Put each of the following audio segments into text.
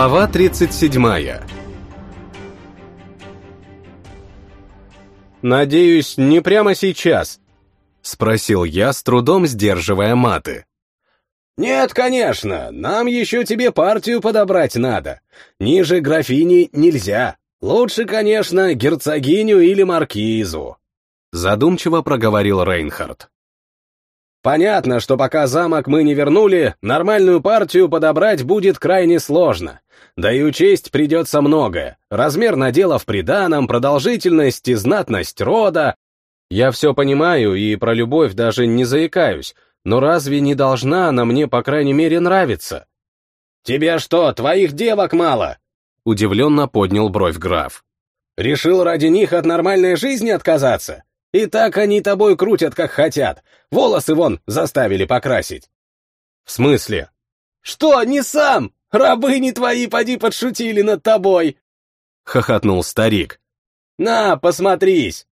Глава 37 «Надеюсь, не прямо сейчас?» — спросил я, с трудом сдерживая маты. «Нет, конечно, нам еще тебе партию подобрать надо. Ниже графини нельзя. Лучше, конечно, герцогиню или маркизу», — задумчиво проговорил Рейнхард. Понятно, что пока замок мы не вернули, нормальную партию подобрать будет крайне сложно. Да и учесть придется многое. Размер надела в приданом, продолжительность и знатность рода. Я все понимаю и про любовь даже не заикаюсь, но разве не должна она мне, по крайней мере, нравиться? «Тебе что, твоих девок мало?» Удивленно поднял бровь граф. «Решил ради них от нормальной жизни отказаться? И так они тобой крутят, как хотят. Волосы вон заставили покрасить. В смысле? Что, не сам? Рабыни твои поди подшутили над тобой. Хохотнул старик. На, посмотрись.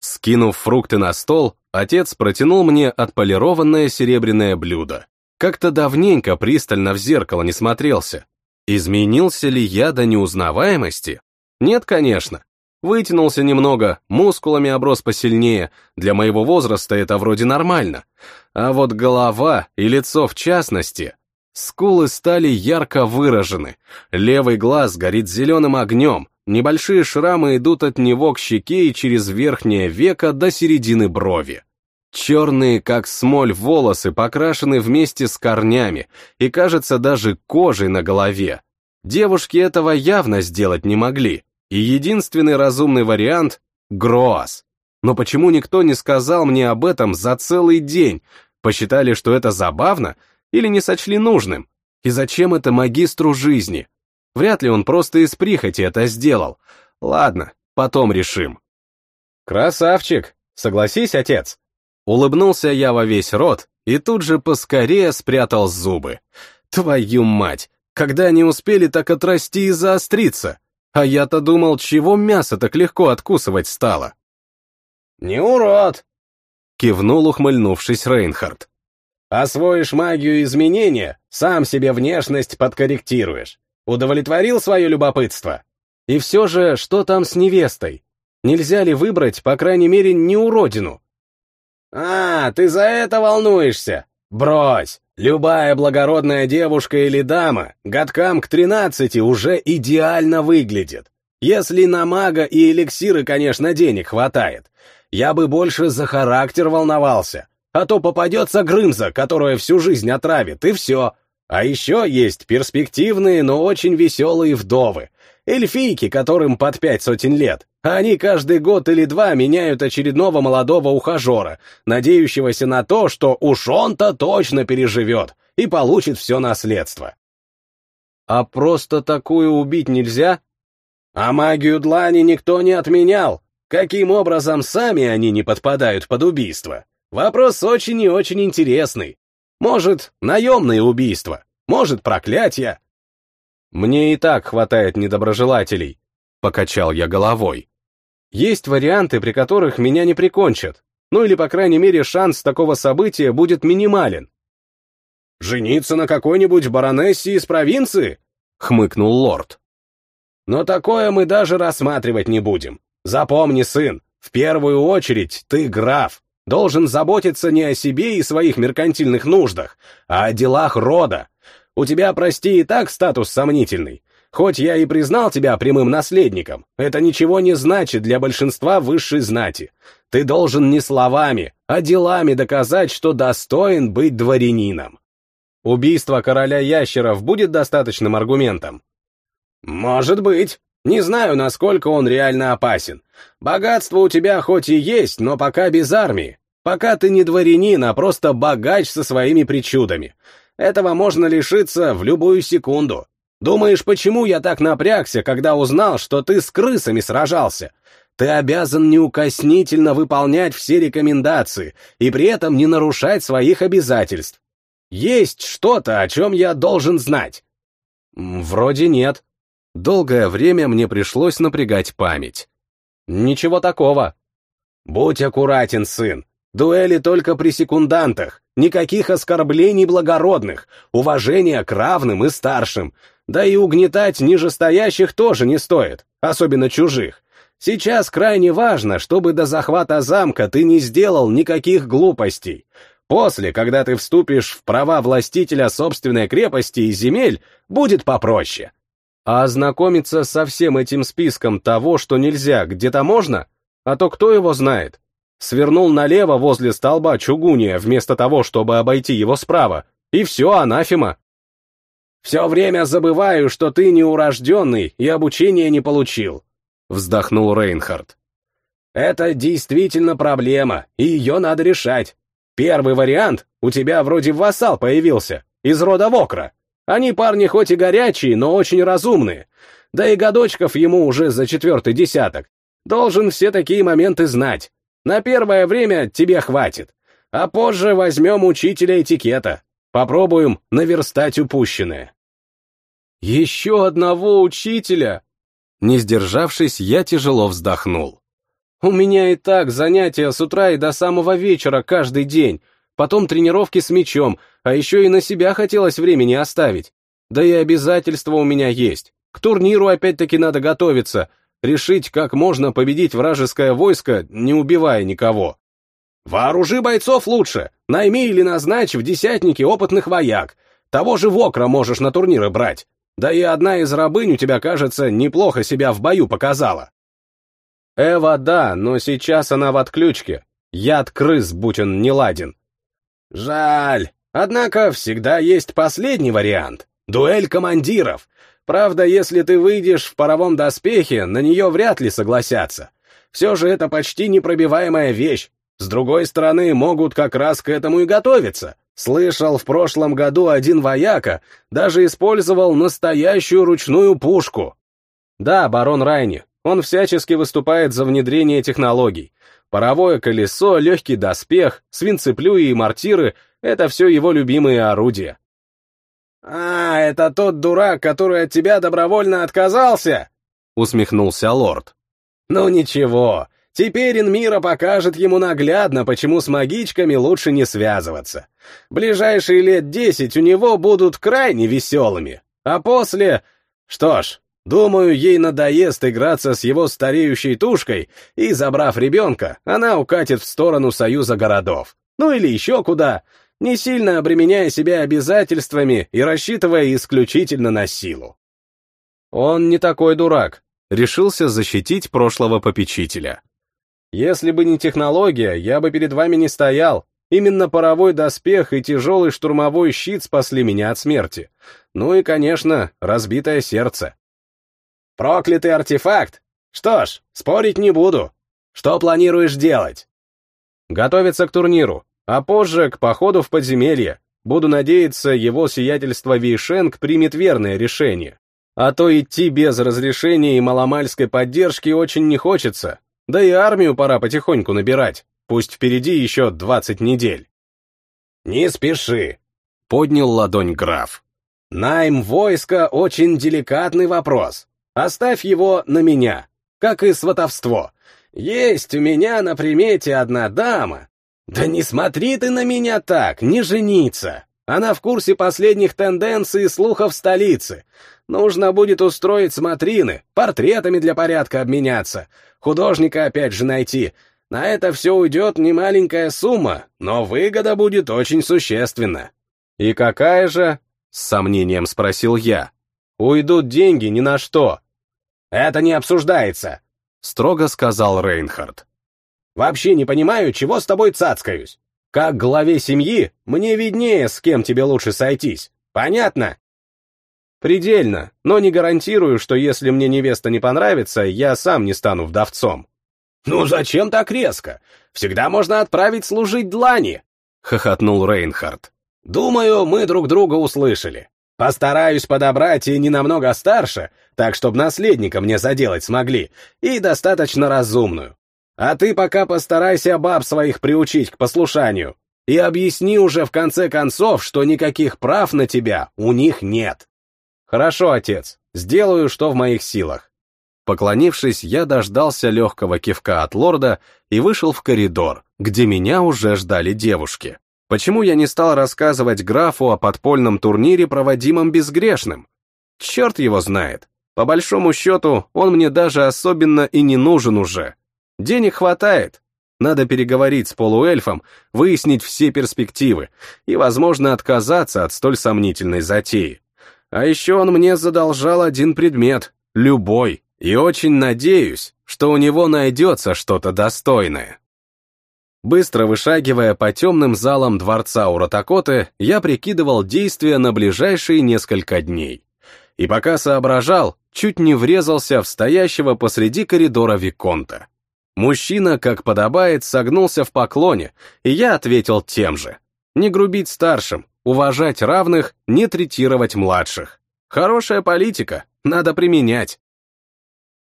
Скинув фрукты на стол, отец протянул мне отполированное серебряное блюдо. Как-то давненько пристально в зеркало не смотрелся. Изменился ли я до неузнаваемости? Нет, конечно. Вытянулся немного, мускулами оброс посильнее, для моего возраста это вроде нормально. А вот голова и лицо в частности, скулы стали ярко выражены, левый глаз горит зеленым огнем, небольшие шрамы идут от него к щеке и через верхнее веко до середины брови. Черные, как смоль, волосы покрашены вместе с корнями и, кажется, даже кожей на голове. Девушки этого явно сделать не могли. И единственный разумный вариант — Гроас. Но почему никто не сказал мне об этом за целый день? Посчитали, что это забавно или не сочли нужным? И зачем это магистру жизни? Вряд ли он просто из прихоти это сделал. Ладно, потом решим. Красавчик, согласись, отец. Улыбнулся я во весь рот и тут же поскорее спрятал зубы. Твою мать, когда они успели так отрасти и заостриться? А я-то думал, чего мясо так легко откусывать стало. «Не урод!» — кивнул, ухмыльнувшись Рейнхард. «Освоишь магию изменения, сам себе внешность подкорректируешь. Удовлетворил свое любопытство? И все же, что там с невестой? Нельзя ли выбрать, по крайней мере, не уродину?» «А, ты за это волнуешься? Брось! Любая благородная девушка или дама годкам к тринадцати уже идеально выглядит. Если на мага и эликсиры, конечно, денег хватает. Я бы больше за характер волновался. А то попадется Грымза, которая всю жизнь отравит, и все. А еще есть перспективные, но очень веселые вдовы. Эльфийки, которым под пять сотен лет. Они каждый год или два меняют очередного молодого ухажера, надеющегося на то, что уж он-то точно переживет и получит все наследство. А просто такую убить нельзя? А магию длани никто не отменял. Каким образом сами они не подпадают под убийство? Вопрос очень и очень интересный. Может, наемное убийство, может, проклятие. Мне и так хватает недоброжелателей, покачал я головой. Есть варианты, при которых меня не прикончат. Ну или, по крайней мере, шанс такого события будет минимален. «Жениться на какой-нибудь баронессе из провинции?» — хмыкнул лорд. «Но такое мы даже рассматривать не будем. Запомни, сын, в первую очередь ты граф, должен заботиться не о себе и своих меркантильных нуждах, а о делах рода. У тебя, прости, и так статус сомнительный. Хоть я и признал тебя прямым наследником, это ничего не значит для большинства высшей знати. Ты должен не словами, а делами доказать, что достоин быть дворянином. Убийство короля ящеров будет достаточным аргументом? Может быть. Не знаю, насколько он реально опасен. Богатство у тебя хоть и есть, но пока без армии. Пока ты не дворянин, а просто богач со своими причудами. Этого можно лишиться в любую секунду. Думаешь, почему я так напрягся, когда узнал, что ты с крысами сражался? Ты обязан неукоснительно выполнять все рекомендации и при этом не нарушать своих обязательств. Есть что-то, о чем я должен знать? Вроде нет. Долгое время мне пришлось напрягать память. Ничего такого. Будь аккуратен, сын. Дуэли только при секундантах. Никаких оскорблений благородных. Уважение к равным и старшим. Да и угнетать нижестоящих тоже не стоит, особенно чужих. Сейчас крайне важно, чтобы до захвата замка ты не сделал никаких глупостей. После, когда ты вступишь в права властителя собственной крепости и земель, будет попроще. А ознакомиться со всем этим списком того, что нельзя, где-то можно? А то кто его знает? Свернул налево возле столба чугуния, вместо того, чтобы обойти его справа, и все, анафема. Все время забываю, что ты неурожденный и обучения не получил, вздохнул Рейнхард. Это действительно проблема, и ее надо решать. Первый вариант, у тебя вроде вассал появился, из рода Вокра. Они парни хоть и горячие, но очень разумные. Да и годочков ему уже за четвертый десяток. Должен все такие моменты знать. На первое время тебе хватит. А позже возьмем учителя этикета. Попробуем наверстать упущенное. Еще одного учителя? Не сдержавшись, я тяжело вздохнул. У меня и так занятия с утра и до самого вечера каждый день, потом тренировки с мячом, а еще и на себя хотелось времени оставить. Да и обязательства у меня есть. К турниру опять-таки надо готовиться, решить, как можно победить вражеское войско, не убивая никого. Вооружи бойцов лучше, найми или назначь в десятники опытных вояк. Того же Вокра можешь на турниры брать. Да и одна из рабынь у тебя, кажется, неплохо себя в бою показала. Эва, да, но сейчас она в отключке. Яд крыс, будь он не ладен. Жаль. Однако всегда есть последний вариант. Дуэль командиров. Правда, если ты выйдешь в паровом доспехе, на нее вряд ли согласятся. Все же это почти непробиваемая вещь. С другой стороны, могут как раз к этому и готовиться. Слышал, в прошлом году один вояка даже использовал настоящую ручную пушку. Да, барон Райни, он всячески выступает за внедрение технологий. Паровое колесо, легкий доспех, свинцеплюи и мортиры — это все его любимые орудия. «А, это тот дурак, который от тебя добровольно отказался?» — усмехнулся лорд. «Ну ничего, теперь Инмира покажет ему наглядно, почему с магичками лучше не связываться. Ближайшие лет десять у него будут крайне веселыми, а после... Что ж, Думаю, ей надоест играться с его стареющей тушкой, и, забрав ребенка, она укатит в сторону союза городов. Ну или еще куда, не сильно обременяя себя обязательствами и рассчитывая исключительно на силу. Он не такой дурак, решился защитить прошлого попечителя. Если бы не технология, я бы перед вами не стоял. Именно паровой доспех и тяжелый штурмовой щит спасли меня от смерти. Ну и, конечно, разбитое сердце. Проклятый артефакт! Что ж, спорить не буду. Что планируешь делать? Готовиться к турниру, а позже к походу в подземелье. Буду надеяться, его сиятельство Вейшенг примет верное решение. А то идти без разрешения и маломальской поддержки очень не хочется. Да и армию пора потихоньку набирать. Пусть впереди еще двадцать недель. «Не спеши», — поднял ладонь граф. «Найм войска — очень деликатный вопрос. Оставь его на меня, как и сватовство. Есть у меня на примете одна дама. Да не смотри ты на меня так, не жениться. Она в курсе последних тенденций и слухов столицы. Нужно будет устроить смотрины, портретами для порядка обменяться, художника опять же найти. На это все уйдет немаленькая сумма, но выгода будет очень существенна. «И какая же?» — с сомнением спросил я. «Уйдут деньги ни на что. «Это не обсуждается», — строго сказал Рейнхард. «Вообще не понимаю, чего с тобой цацкаюсь. Как главе семьи, мне виднее, с кем тебе лучше сойтись. Понятно?» «Предельно, но не гарантирую, что если мне невеста не понравится, я сам не стану вдовцом». «Ну зачем так резко? Всегда можно отправить служить длани», — хохотнул Рейнхард. «Думаю, мы друг друга услышали. Постараюсь подобрать и не намного старше, так чтобы наследника мне заделать смогли, и достаточно разумную. А ты пока постарайся баб своих приучить к послушанию. И объясни уже в конце концов, что никаких прав на тебя у них нет. Хорошо, отец, сделаю, что в моих силах. Поклонившись, я дождался легкого кивка от лорда и вышел в коридор, где меня уже ждали девушки. Почему я не стал рассказывать графу о подпольном турнире, проводимом безгрешным? Черт его знает. По большому счету, он мне даже особенно и не нужен уже. Денег хватает. Надо переговорить с полуэльфом, выяснить все перспективы и, возможно, отказаться от столь сомнительной затеи. А еще он мне задолжал один предмет, любой, и очень надеюсь, что у него найдется что-то достойное. Быстро вышагивая по темным залам дворца Уратакоты, я прикидывал действия на ближайшие несколько дней. И пока соображал, чуть не врезался в стоящего посреди коридора Виконта. Мужчина, как подобает, согнулся в поклоне, и я ответил тем же. Не грубить старшим, уважать равных, не третировать младших. Хорошая политика, надо применять.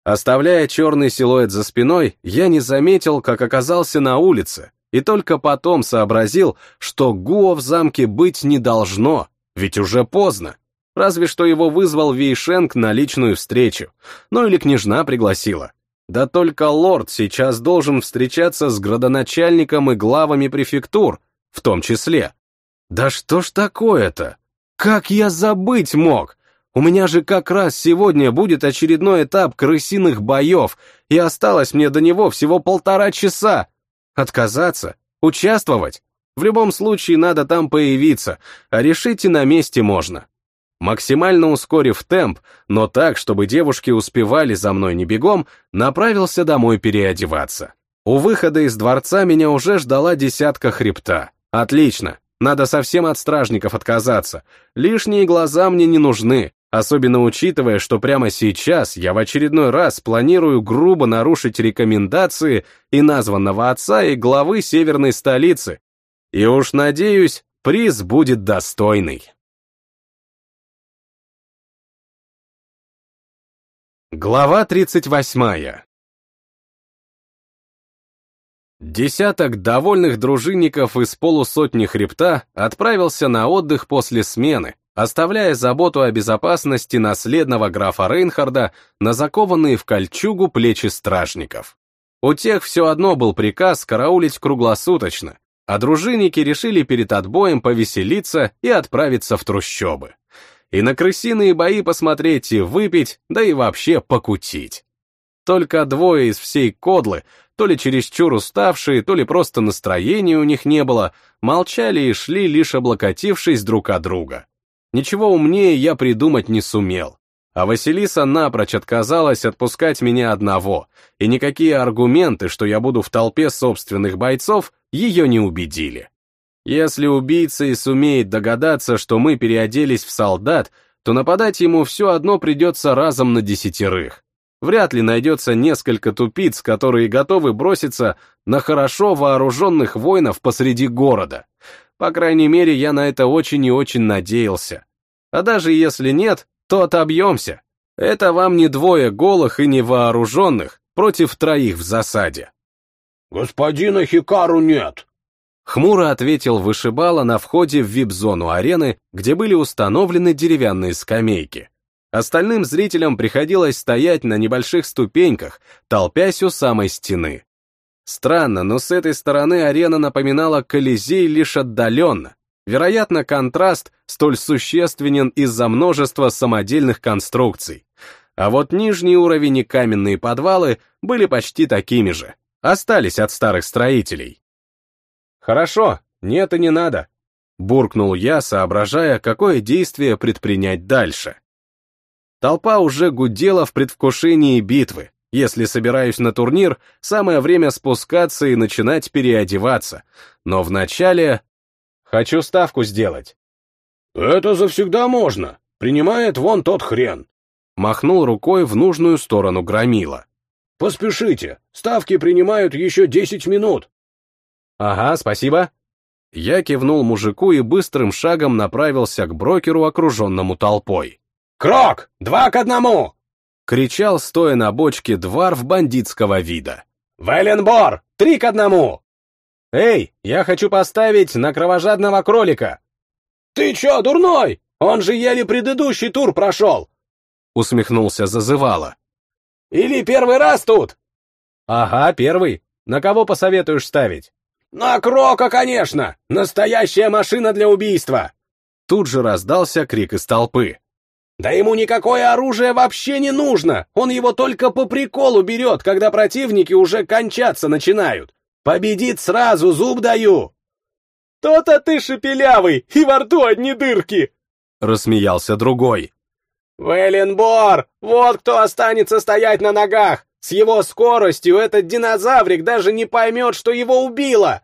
Оставляя черный силуэт за спиной, я не заметил, как оказался на улице, и только потом сообразил, что Гуо в замке быть не должно, ведь уже поздно. Разве что его вызвал Вейшенг на личную встречу, ну или княжна пригласила. Да только лорд сейчас должен встречаться с градоначальником и главами префектур, в том числе. Да что ж такое-то? Как я забыть мог? У меня же как раз сегодня будет очередной этап крысиных боев, и осталось мне до него всего полтора часа. Отказаться? Участвовать? В любом случае надо там появиться, а решить и на месте можно максимально ускорив темп, но так, чтобы девушки успевали за мной не бегом, направился домой переодеваться. У выхода из дворца меня уже ждала десятка хребта. Отлично, надо совсем от стражников отказаться. Лишние глаза мне не нужны, особенно учитывая, что прямо сейчас я в очередной раз планирую грубо нарушить рекомендации и названного отца, и главы северной столицы. И уж надеюсь, приз будет достойный. Глава 38. Десяток довольных дружинников из полусотни хребта отправился на отдых после смены, оставляя заботу о безопасности наследного графа Рейнхарда на закованные в кольчугу плечи стражников. У тех все одно был приказ караулить круглосуточно, а дружинники решили перед отбоем повеселиться и отправиться в трущобы и на крысиные бои посмотреть и выпить, да и вообще покутить. Только двое из всей кодлы, то ли чересчур уставшие, то ли просто настроения у них не было, молчали и шли, лишь облокотившись друг от друга. Ничего умнее я придумать не сумел. А Василиса напрочь отказалась отпускать меня одного, и никакие аргументы, что я буду в толпе собственных бойцов, ее не убедили. Если убийца и сумеет догадаться, что мы переоделись в солдат, то нападать ему все одно придется разом на десятерых. Вряд ли найдется несколько тупиц, которые готовы броситься на хорошо вооруженных воинов посреди города. По крайней мере, я на это очень и очень надеялся. А даже если нет, то отобьемся. Это вам не двое голых и невооруженных против троих в засаде. «Господина Хикару нет», Хмуро ответил вышибала на входе в вип-зону арены, где были установлены деревянные скамейки. Остальным зрителям приходилось стоять на небольших ступеньках, толпясь у самой стены. Странно, но с этой стороны арена напоминала Колизей лишь отдаленно. Вероятно, контраст столь существенен из-за множества самодельных конструкций. А вот нижний уровень и каменные подвалы были почти такими же, остались от старых строителей. «Хорошо, нет и не надо», — буркнул я, соображая, какое действие предпринять дальше. Толпа уже гудела в предвкушении битвы. Если собираюсь на турнир, самое время спускаться и начинать переодеваться. Но вначале... Хочу ставку сделать. «Это завсегда можно. Принимает вон тот хрен». Махнул рукой в нужную сторону громила. «Поспешите, ставки принимают еще десять минут». «Ага, спасибо». Я кивнул мужику и быстрым шагом направился к брокеру, окруженному толпой. «Крок! Два к одному!» — кричал, стоя на бочке дворф бандитского вида. «Веленбор! Три к одному!» «Эй, я хочу поставить на кровожадного кролика!» «Ты чё, дурной? Он же еле предыдущий тур прошел!» — усмехнулся зазывало. «Или первый раз тут?» «Ага, первый. На кого посоветуешь ставить?» «На Крока, конечно! Настоящая машина для убийства!» Тут же раздался крик из толпы. Да ему никакое оружие вообще не нужно! Он его только по приколу берет, когда противники уже кончаться начинают! Победит сразу, зуб даю!» «То-то ты шепелявый, и во рту одни дырки!» — рассмеялся другой. «Веленбор! Вот кто останется стоять на ногах! С его скоростью этот динозаврик даже не поймет, что его убило!»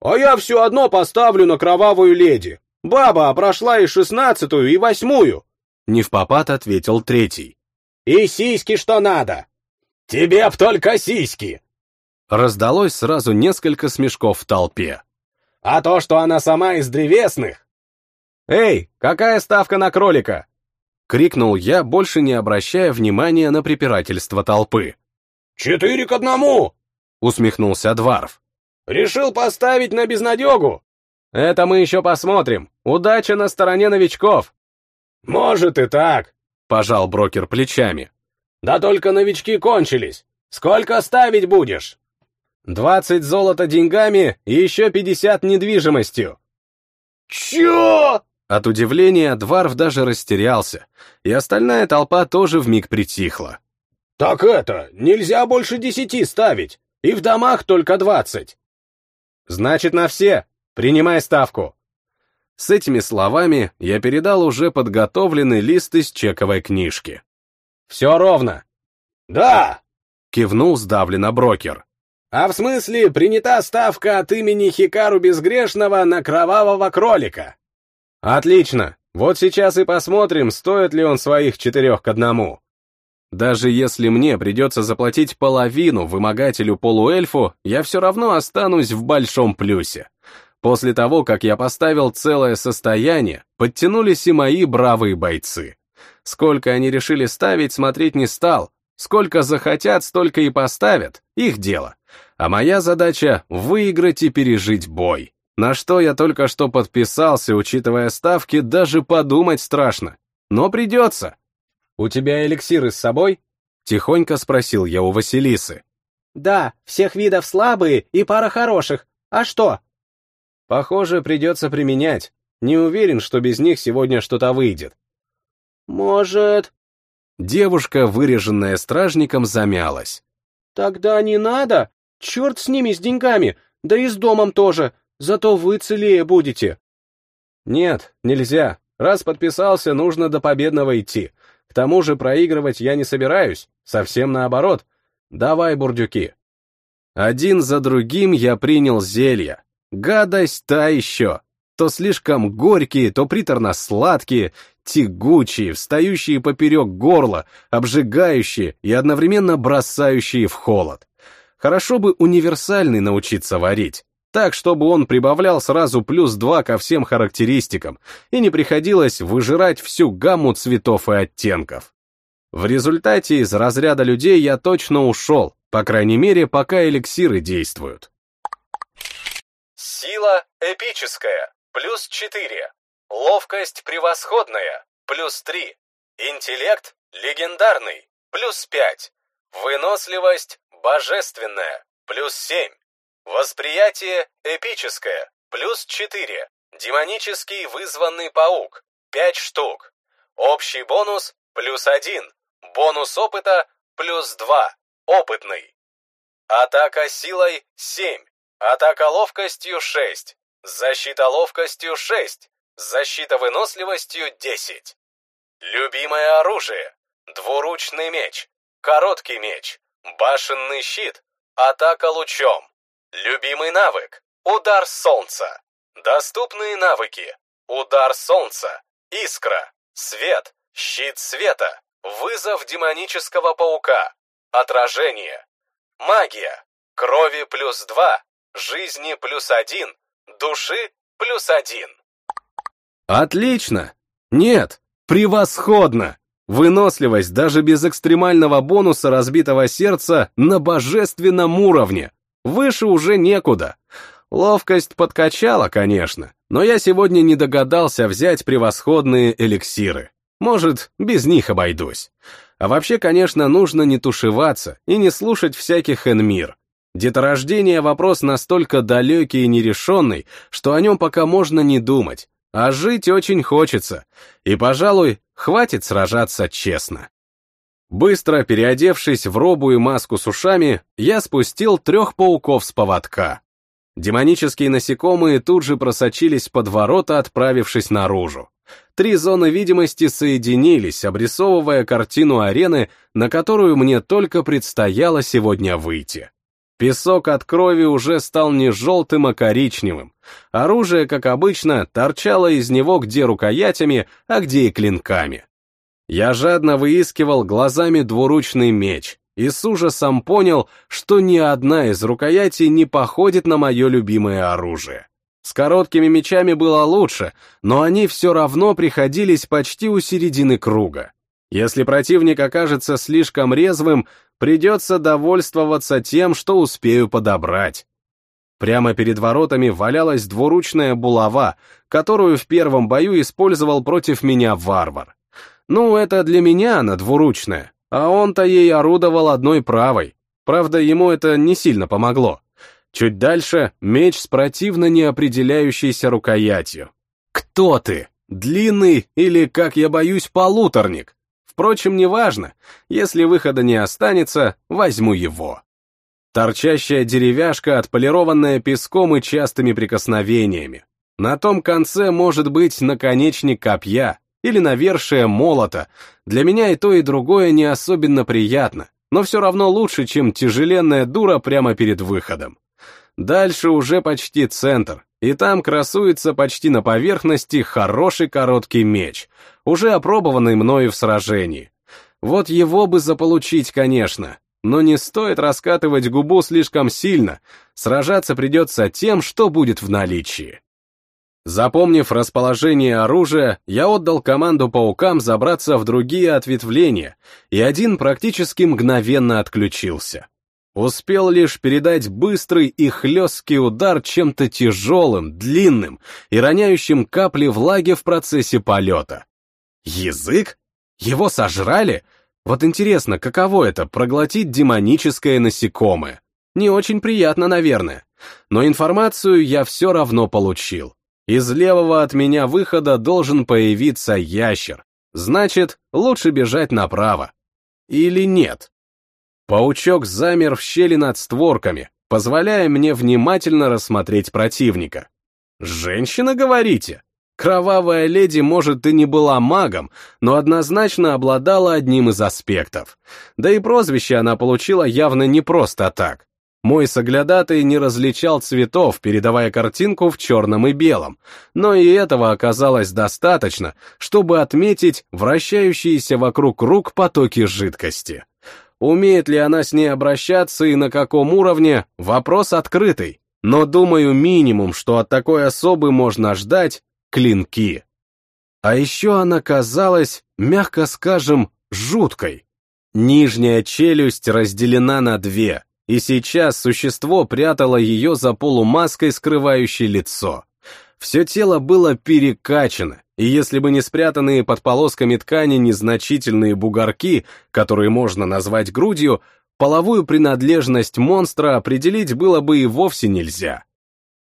«А я все одно поставлю на кровавую леди! Баба прошла и шестнадцатую, и восьмую!» Не в попад ответил третий. «И сиськи что надо!» «Тебе б только сиськи!» Раздалось сразу несколько смешков в толпе. «А то, что она сама из древесных!» «Эй, какая ставка на кролика?» — крикнул я, больше не обращая внимания на препирательство толпы. «Четыре к одному!» — усмехнулся Дварф. «Решил поставить на безнадегу?» «Это мы еще посмотрим. Удача на стороне новичков!» «Может и так», — пожал брокер плечами. «Да только новички кончились. Сколько ставить будешь?» «Двадцать золота деньгами и еще пятьдесят недвижимостью». «Чё?» От удивления Дварф даже растерялся, и остальная толпа тоже вмиг притихла. «Так это, нельзя больше десяти ставить, и в домах только двадцать». «Значит, на все. Принимай ставку». С этими словами я передал уже подготовленный лист из чековой книжки. «Все ровно». «Да!» — кивнул сдавленно брокер. «А в смысле, принята ставка от имени Хикару Безгрешного на кровавого кролика?» Отлично. Вот сейчас и посмотрим, стоит ли он своих четырех к одному. Даже если мне придется заплатить половину вымогателю-полуэльфу, я все равно останусь в большом плюсе. После того, как я поставил целое состояние, подтянулись и мои бравые бойцы. Сколько они решили ставить, смотреть не стал. Сколько захотят, столько и поставят. Их дело. А моя задача — выиграть и пережить бой. На что я только что подписался, учитывая ставки, даже подумать страшно. Но придется. «У тебя эликсиры с собой?» Тихонько спросил я у Василисы. «Да, всех видов слабые и пара хороших. А что?» «Похоже, придется применять. Не уверен, что без них сегодня что-то выйдет». «Может...» Девушка, выреженная стражником, замялась. «Тогда не надо. Черт с ними, с деньгами. Да и с домом тоже. Зато вы целее будете. Нет, нельзя. Раз подписался, нужно до победного идти. К тому же проигрывать я не собираюсь. Совсем наоборот. Давай, бурдюки. Один за другим я принял зелья. Гадость та еще. То слишком горькие, то приторно-сладкие, тягучие, встающие поперек горла, обжигающие и одновременно бросающие в холод. Хорошо бы универсальный научиться варить так, чтобы он прибавлял сразу плюс два ко всем характеристикам, и не приходилось выжирать всю гамму цветов и оттенков. В результате из разряда людей я точно ушел, по крайней мере, пока эликсиры действуют. Сила эпическая, плюс 4. Ловкость превосходная, плюс 3. Интеллект легендарный, плюс 5. Выносливость божественная, плюс 7. Восприятие эпическое, плюс 4. Демонический вызванный паук, 5 штук. Общий бонус, плюс 1. Бонус опыта, плюс 2. Опытный. Атака силой, 7. Атака ловкостью, 6. Защита ловкостью, 6. Защита выносливостью, 10. Любимое оружие. Двуручный меч. Короткий меч. Башенный щит. Атака лучом. Любимый навык. Удар солнца. Доступные навыки. Удар солнца. Искра. Свет. Щит света. Вызов демонического паука. Отражение. Магия. Крови плюс два. Жизни плюс один. Души плюс один. Отлично! Нет, превосходно! Выносливость даже без экстремального бонуса разбитого сердца на божественном уровне. Выше уже некуда. Ловкость подкачала, конечно, но я сегодня не догадался взять превосходные эликсиры. Может, без них обойдусь. А вообще, конечно, нужно не тушеваться и не слушать всяких энмир. Деторождение — вопрос настолько далекий и нерешенный, что о нем пока можно не думать. а жить очень хочется, и, пожалуй, хватит сражаться честно. Быстро переодевшись в робу и маску с ушами, я спустил трех пауков с поводка. Демонические насекомые тут же просочились под ворота, отправившись наружу. Три зоны видимости соединились, обрисовывая картину арены, на которую мне только предстояло сегодня выйти. Песок от крови уже стал не желтым, а коричневым. Оружие, как обычно, торчало из него где рукоятями, а где и клинками. Я жадно выискивал глазами двуручный меч и с ужасом понял, что ни одна из рукоятей не походит на мое любимое оружие. С короткими мечами было лучше, но они все равно приходились почти у середины круга. Если противник окажется слишком резвым, придется довольствоваться тем, что успею подобрать. Прямо перед воротами валялась двуручная булава, которую в первом бою использовал против меня варвар. Ну, это для меня она двуручная, а он-то ей орудовал одной правой. Правда, ему это не сильно помогло. Чуть дальше меч с противно неопределяющейся рукоятью. Кто ты? Длинный или, как я боюсь, полуторник? Впрочем, неважно. Если выхода не останется, возьму его. Торчащая деревяшка, отполированная песком и частыми прикосновениями. На том конце может быть наконечник копья, или навершие молота. Для меня и то, и другое не особенно приятно, но все равно лучше, чем тяжеленная дура прямо перед выходом. Дальше уже почти центр, и там красуется почти на поверхности хороший короткий меч, уже опробованный мною в сражении. Вот его бы заполучить, конечно, но не стоит раскатывать губу слишком сильно, сражаться придется тем, что будет в наличии. Запомнив расположение оружия, я отдал команду паукам забраться в другие ответвления, и один практически мгновенно отключился. Успел лишь передать быстрый и хлесткий удар чем-то тяжелым, длинным и роняющим капли влаги в процессе полета. Язык? Его сожрали? Вот интересно, каково это — проглотить демоническое насекомое? Не очень приятно, наверное. Но информацию я все равно получил. Из левого от меня выхода должен появиться ящер. Значит, лучше бежать направо. Или нет? Паучок замер в щели над створками, позволяя мне внимательно рассмотреть противника. «Женщина, говорите?» Кровавая леди, может, и не была магом, но однозначно обладала одним из аспектов. Да и прозвище она получила явно не просто так. Мой соглядатый не различал цветов, передавая картинку в черном и белом, но и этого оказалось достаточно, чтобы отметить вращающиеся вокруг рук потоки жидкости. Умеет ли она с ней обращаться и на каком уровне, вопрос открытый, но думаю, минимум, что от такой особы можно ждать, клинки. А еще она казалась, мягко скажем, жуткой. Нижняя челюсть разделена на две — и сейчас существо прятало ее за полумаской, скрывающей лицо. Все тело было перекачано, и если бы не спрятанные под полосками ткани незначительные бугорки, которые можно назвать грудью, половую принадлежность монстра определить было бы и вовсе нельзя.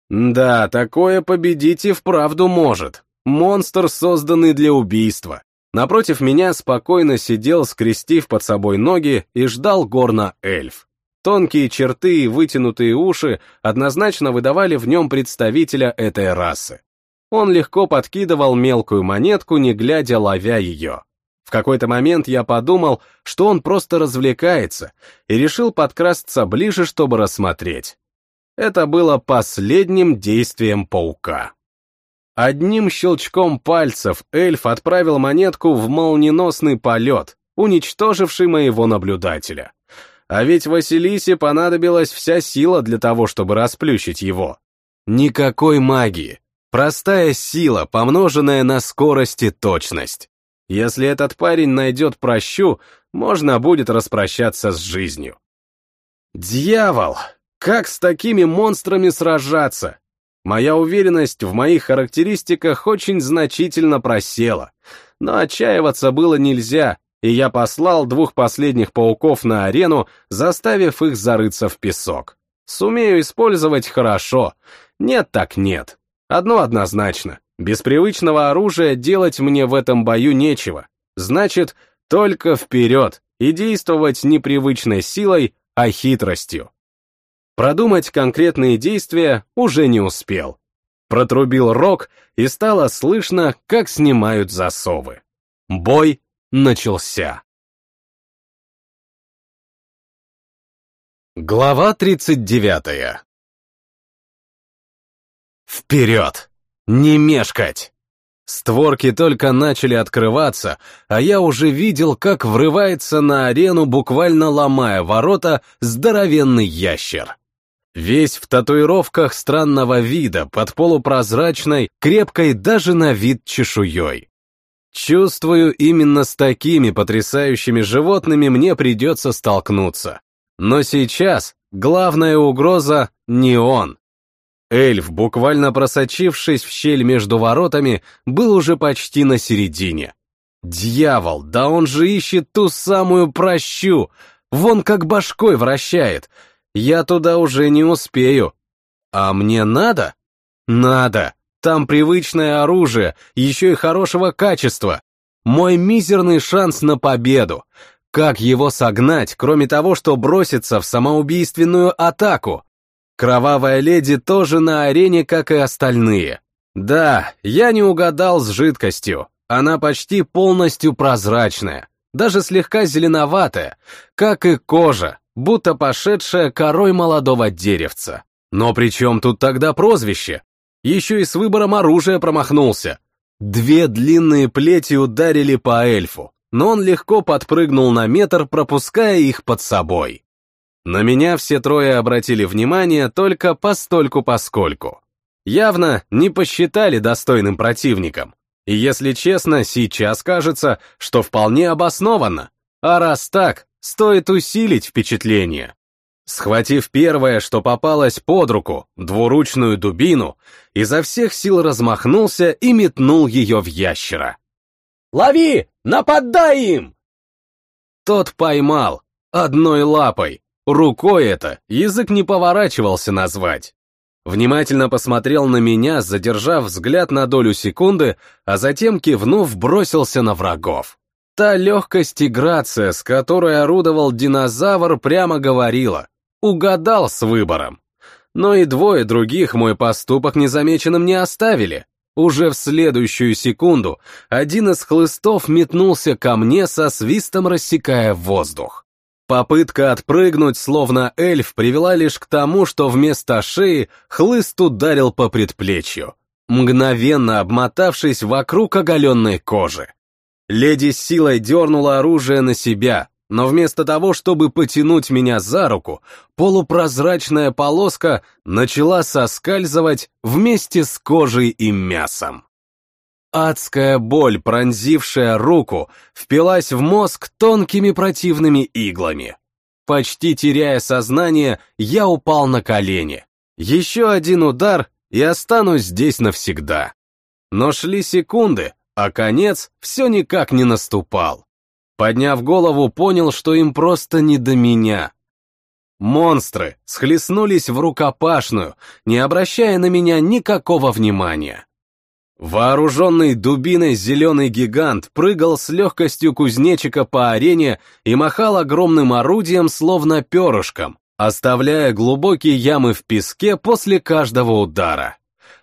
Да, такое победить и вправду может. Монстр, созданный для убийства. Напротив меня спокойно сидел, скрестив под собой ноги, и ждал горна эльф. Тонкие черты и вытянутые уши однозначно выдавали в нем представителя этой расы. Он легко подкидывал мелкую монетку, не глядя, ловя ее. В какой-то момент я подумал, что он просто развлекается, и решил подкрасться ближе, чтобы рассмотреть. Это было последним действием паука. Одним щелчком пальцев эльф отправил монетку в молниеносный полет, уничтоживший моего наблюдателя. А ведь Василисе понадобилась вся сила для того, чтобы расплющить его. Никакой магии. Простая сила, помноженная на скорость и точность. Если этот парень найдет прощу, можно будет распрощаться с жизнью. Дьявол! Как с такими монстрами сражаться? Моя уверенность в моих характеристиках очень значительно просела. Но отчаиваться было нельзя, и я послал двух последних пауков на арену, заставив их зарыться в песок. Сумею использовать хорошо. Нет так нет. Одно однозначно. Без привычного оружия делать мне в этом бою нечего. Значит, только вперед и действовать не привычной силой, а хитростью. Продумать конкретные действия уже не успел. Протрубил рог, и стало слышно, как снимают засовы. Бой начался. Глава 39 Вперед! Не мешкать! Створки только начали открываться, а я уже видел, как врывается на арену, буквально ломая ворота, здоровенный ящер. Весь в татуировках странного вида, под полупрозрачной, крепкой даже на вид чешуей. Чувствую, именно с такими потрясающими животными мне придется столкнуться. Но сейчас главная угроза не он. Эльф, буквально просочившись в щель между воротами, был уже почти на середине. Дьявол, да он же ищет ту самую прощу! Вон как башкой вращает — я туда уже не успею. А мне надо? Надо. Там привычное оружие, еще и хорошего качества. Мой мизерный шанс на победу. Как его согнать, кроме того, что броситься в самоубийственную атаку? Кровавая леди тоже на арене, как и остальные. Да, я не угадал с жидкостью. Она почти полностью прозрачная, даже слегка зеленоватая, как и кожа, будто пошедшая корой молодого деревца. Но при чем тут тогда прозвище? Еще и с выбором оружия промахнулся. Две длинные плети ударили по эльфу, но он легко подпрыгнул на метр, пропуская их под собой. На меня все трое обратили внимание только постольку-поскольку. Явно не посчитали достойным противником. И если честно, сейчас кажется, что вполне обоснованно. А раз так, стоит усилить впечатление. Схватив первое, что попалось под руку, двуручную дубину, изо всех сил размахнулся и метнул ее в ящера. «Лови! Нападай им!» Тот поймал, одной лапой, рукой это, язык не поворачивался назвать. Внимательно посмотрел на меня, задержав взгляд на долю секунды, а затем, кивнув, бросился на врагов. Та легкость и грация, с которой орудовал динозавр, прямо говорила. Угадал с выбором. Но и двое других мой поступок незамеченным не оставили. Уже в следующую секунду один из хлыстов метнулся ко мне со свистом рассекая воздух. Попытка отпрыгнуть, словно эльф, привела лишь к тому, что вместо шеи хлыст ударил по предплечью, мгновенно обмотавшись вокруг оголенной кожи. Леди с силой дернула оружие на себя, но вместо того, чтобы потянуть меня за руку, полупрозрачная полоска начала соскальзывать вместе с кожей и мясом. Адская боль, пронзившая руку, впилась в мозг тонкими противными иглами. Почти теряя сознание, я упал на колени. Еще один удар, и останусь здесь навсегда. Но шли секунды, а конец все никак не наступал. Подняв голову, понял, что им просто не до меня. Монстры схлестнулись в рукопашную, не обращая на меня никакого внимания. Вооруженный дубиной зеленый гигант прыгал с легкостью кузнечика по арене и махал огромным орудием, словно перышком, оставляя глубокие ямы в песке после каждого удара.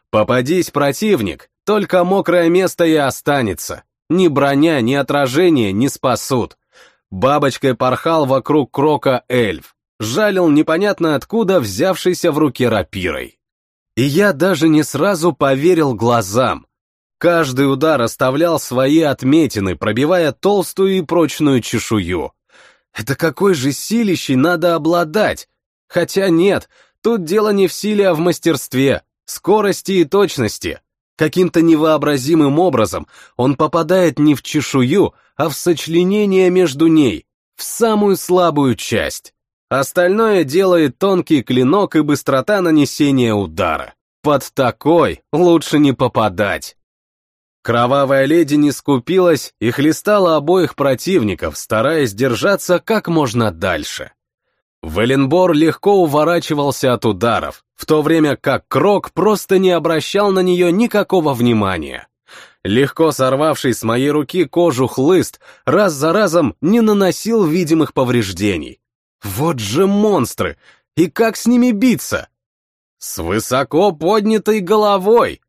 Попадись противник, только мокрое место и останется. Ни броня, ни отражение не спасут. Бабочкой порхал вокруг крока эльф. Жалил непонятно откуда взявшийся в руке рапирой. И я даже не сразу поверил глазам. Каждый удар оставлял свои отметины, пробивая толстую и прочную чешую. Это какой же силищей надо обладать? Хотя нет, тут дело не в силе, а в мастерстве, скорости и точности. Каким-то невообразимым образом он попадает не в чешую, а в сочленение между ней, в самую слабую часть. Остальное делает тонкий клинок и быстрота нанесения удара. Под такой лучше не попадать. Кровавая леди не скупилась и хлестала обоих противников, стараясь держаться как можно дальше. Валенбор легко уворачивался от ударов, в то время как Крок просто не обращал на нее никакого внимания. Легко сорвавший с моей руки кожу хлыст раз за разом не наносил видимых повреждений. Вот же монстры! И как с ними биться? С высоко поднятой головой!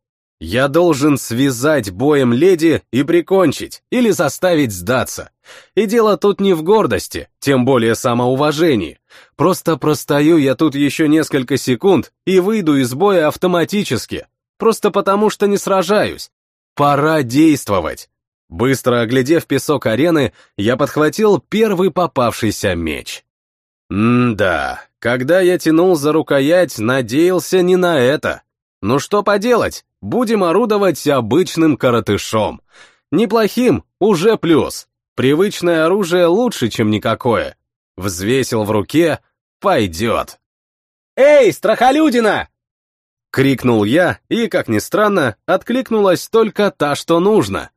Я должен связать боем леди и прикончить, или заставить сдаться. И дело тут не в гордости, тем более самоуважении. Просто простою я тут еще несколько секунд и выйду из боя автоматически. Просто потому, что не сражаюсь. Пора действовать. Быстро оглядев песок арены, я подхватил первый попавшийся меч. М-да, когда я тянул за рукоять, надеялся не на это. Ну что поделать, будем орудовать обычным коротышом. Неплохим, уже плюс. Привычное оружие лучше, чем никакое. Взвесил в руке, пойдет. «Эй, страхолюдина!» Крикнул я, и, как ни странно, откликнулась только та, что нужно.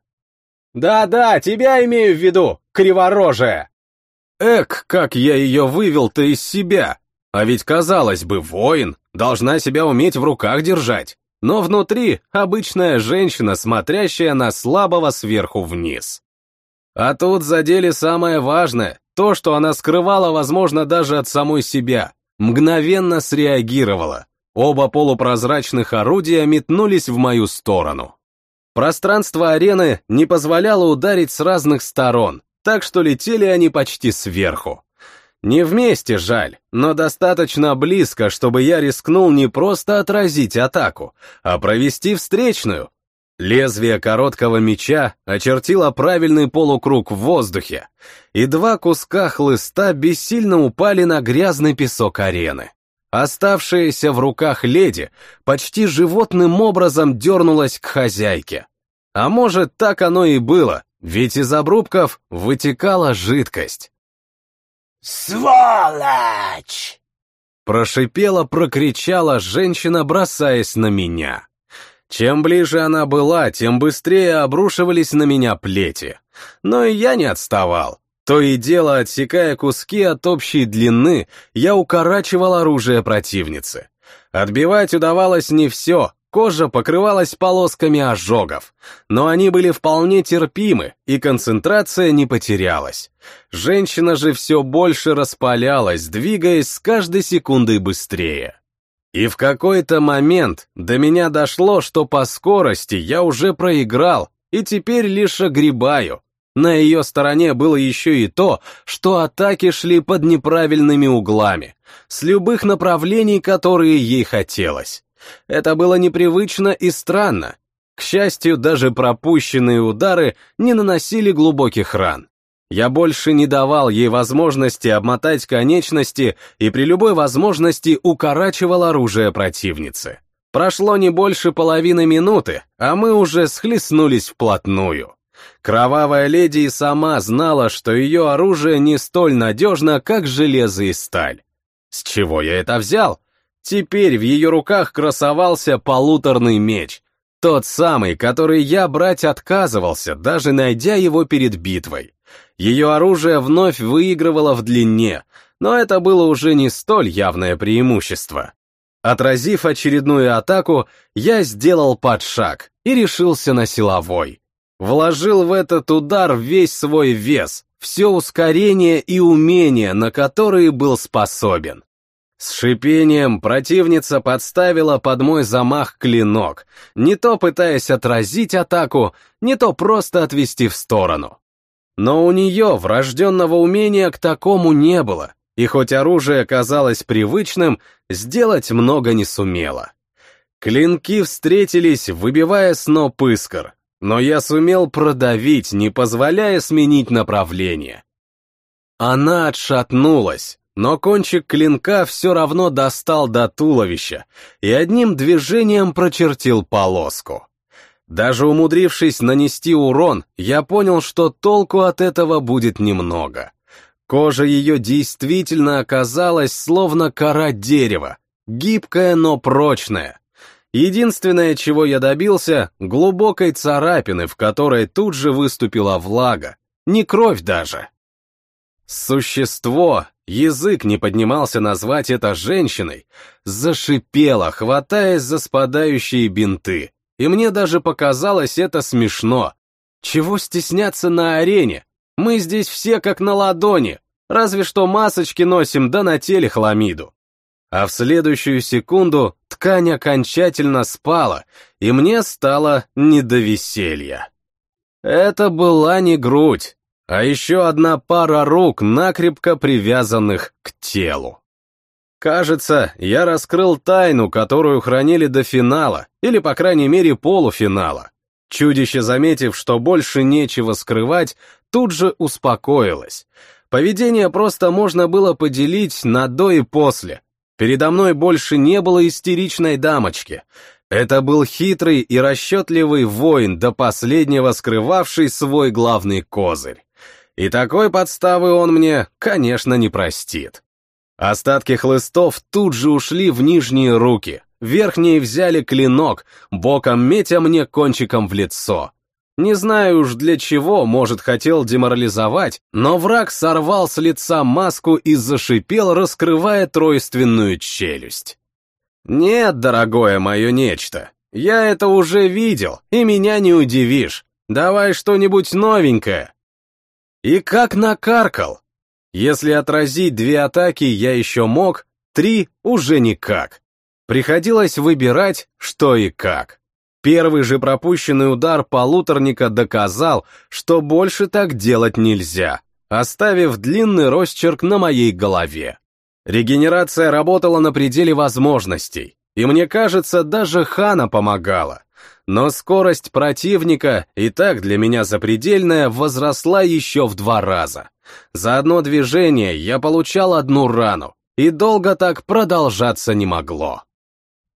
«Да-да, тебя имею в виду, криворожая!» Эк, как я ее вывел-то из себя! А ведь, казалось бы, воин должна себя уметь в руках держать, но внутри обычная женщина, смотрящая на слабого сверху вниз. А тут задели самое важное, то, что она скрывала, возможно, даже от самой себя, мгновенно среагировала. Оба полупрозрачных орудия метнулись в мою сторону. Пространство арены не позволяло ударить с разных сторон, так что летели они почти сверху. Не вместе, жаль, но достаточно близко, чтобы я рискнул не просто отразить атаку, а провести встречную. Лезвие короткого меча очертило правильный полукруг в воздухе, и два куска хлыста бессильно упали на грязный песок арены. Оставшаяся в руках леди почти животным образом дернулась к хозяйке. А может, так оно и было, ведь из обрубков вытекала жидкость. «Сволочь!» Прошипела, прокричала женщина, бросаясь на меня. Чем ближе она была, тем быстрее обрушивались на меня плети. Но и я не отставал. То и дело, отсекая куски от общей длины, я укорачивал оружие противницы. Отбивать удавалось не все, Кожа покрывалась полосками ожогов, но они были вполне терпимы, и концентрация не потерялась. Женщина же все больше распалялась, двигаясь с каждой секундой быстрее. И в какой-то момент до меня дошло, что по скорости я уже проиграл, и теперь лишь огребаю. На ее стороне было еще и то, что атаки шли под неправильными углами, с любых направлений, которые ей хотелось. Это было непривычно и странно. К счастью, даже пропущенные удары не наносили глубоких ран. Я больше не давал ей возможности обмотать конечности и при любой возможности укорачивал оружие противницы. Прошло не больше половины минуты, а мы уже схлестнулись вплотную. Кровавая леди и сама знала, что ее оружие не столь надежно, как железо и сталь. С чего я это взял? Теперь в ее руках красовался полуторный меч, тот самый, который я брать отказывался, даже найдя его перед битвой. Ее оружие вновь выигрывало в длине, но это было уже не столь явное преимущество. Отразив очередную атаку, я сделал подшаг и решился на силовой. Вложил в этот удар весь свой вес, все ускорение и умение, на которые был способен. С шипением противница подставила под мой замах клинок, не то пытаясь отразить атаку, не то просто отвести в сторону. Но у нее врожденного умения к такому не было, и хоть оружие казалось привычным, сделать много не сумела. Клинки встретились, выбивая сноп искр, но я сумел продавить, не позволяя сменить направление. Она отшатнулась, но кончик клинка все равно достал до туловища и одним движением прочертил полоску. Даже умудрившись нанести урон, я понял, что толку от этого будет немного. Кожа ее действительно оказалась словно кора дерева, гибкая, но прочная. Единственное, чего я добился, глубокой царапины, в которой тут же выступила влага, не кровь даже. Существо, язык не поднимался назвать это женщиной, зашипела, хватаясь за спадающие бинты. И мне даже показалось это смешно. Чего стесняться на арене? Мы здесь все как на ладони, разве что масочки носим, да на теле хламиду. А в следующую секунду ткань окончательно спала, и мне стало не до веселья. Это была не грудь, а еще одна пара рук, накрепко привязанных к телу. Кажется, я раскрыл тайну, которую хранили до финала, или, по крайней мере, полуфинала. Чудище, заметив, что больше нечего скрывать, тут же успокоилось. Поведение просто можно было поделить на до и после, Передо мной больше не было истеричной дамочки. Это был хитрый и расчетливый воин, до последнего скрывавший свой главный козырь. И такой подставы он мне, конечно, не простит. Остатки хлыстов тут же ушли в нижние руки, верхние взяли клинок, боком метя мне кончиком в лицо. Не знаю уж для чего, может, хотел деморализовать, но враг сорвал с лица маску и зашипел, раскрывая тройственную челюсть. Нет, дорогое мое нечто, я это уже видел, и меня не удивишь. Давай что-нибудь новенькое. И как накаркал. Если отразить две атаки я еще мог, три уже никак. Приходилось выбирать, что и как. Первый же пропущенный удар полуторника доказал, что больше так делать нельзя, оставив длинный росчерк на моей голове. Регенерация работала на пределе возможностей, и мне кажется, даже Хана помогала. Но скорость противника, и так для меня запредельная, возросла еще в два раза. За одно движение я получал одну рану, и долго так продолжаться не могло.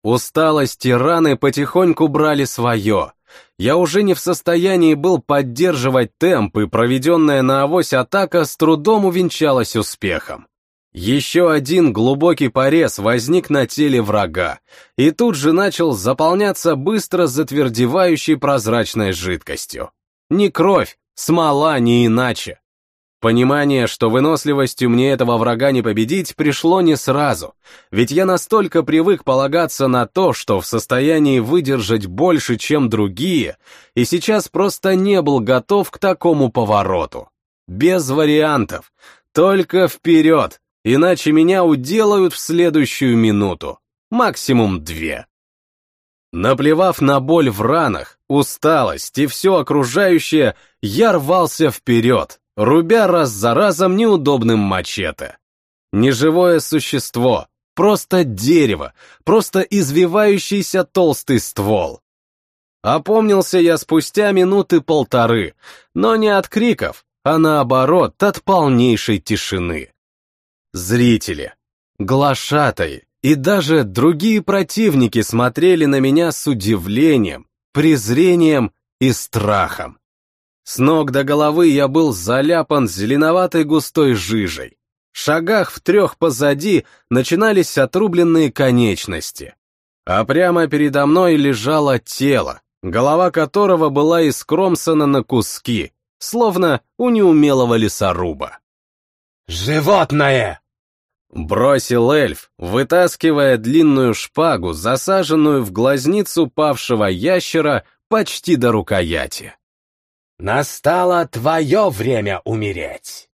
Усталость и раны потихоньку брали свое. Я уже не в состоянии был поддерживать темп, и проведенная на авось атака с трудом увенчалась успехом. Еще один глубокий порез возник на теле врага, и тут же начал заполняться быстро затвердевающей прозрачной жидкостью. Не кровь, смола, не иначе. Понимание, что выносливостью мне этого врага не победить, пришло не сразу, ведь я настолько привык полагаться на то, что в состоянии выдержать больше, чем другие, и сейчас просто не был готов к такому повороту. Без вариантов, только вперед, иначе меня уделают в следующую минуту, максимум две. Наплевав на боль в ранах, усталость и все окружающее, я рвался вперед, рубя раз за разом неудобным мачете. Неживое существо, просто дерево, просто извивающийся толстый ствол. Опомнился я спустя минуты полторы, но не от криков, а наоборот, от полнейшей тишины. Зрители, глашатай и даже другие противники смотрели на меня с удивлением, презрением и страхом. С ног до головы я был заляпан зеленоватой густой жижей. В шагах в трех позади начинались отрубленные конечности. А прямо передо мной лежало тело, голова которого была искромсана на куски, словно у неумелого лесоруба. «Животное!» Бросил эльф, вытаскивая длинную шпагу, засаженную в глазницу павшего ящера почти до рукояти. Настало твое время умереть.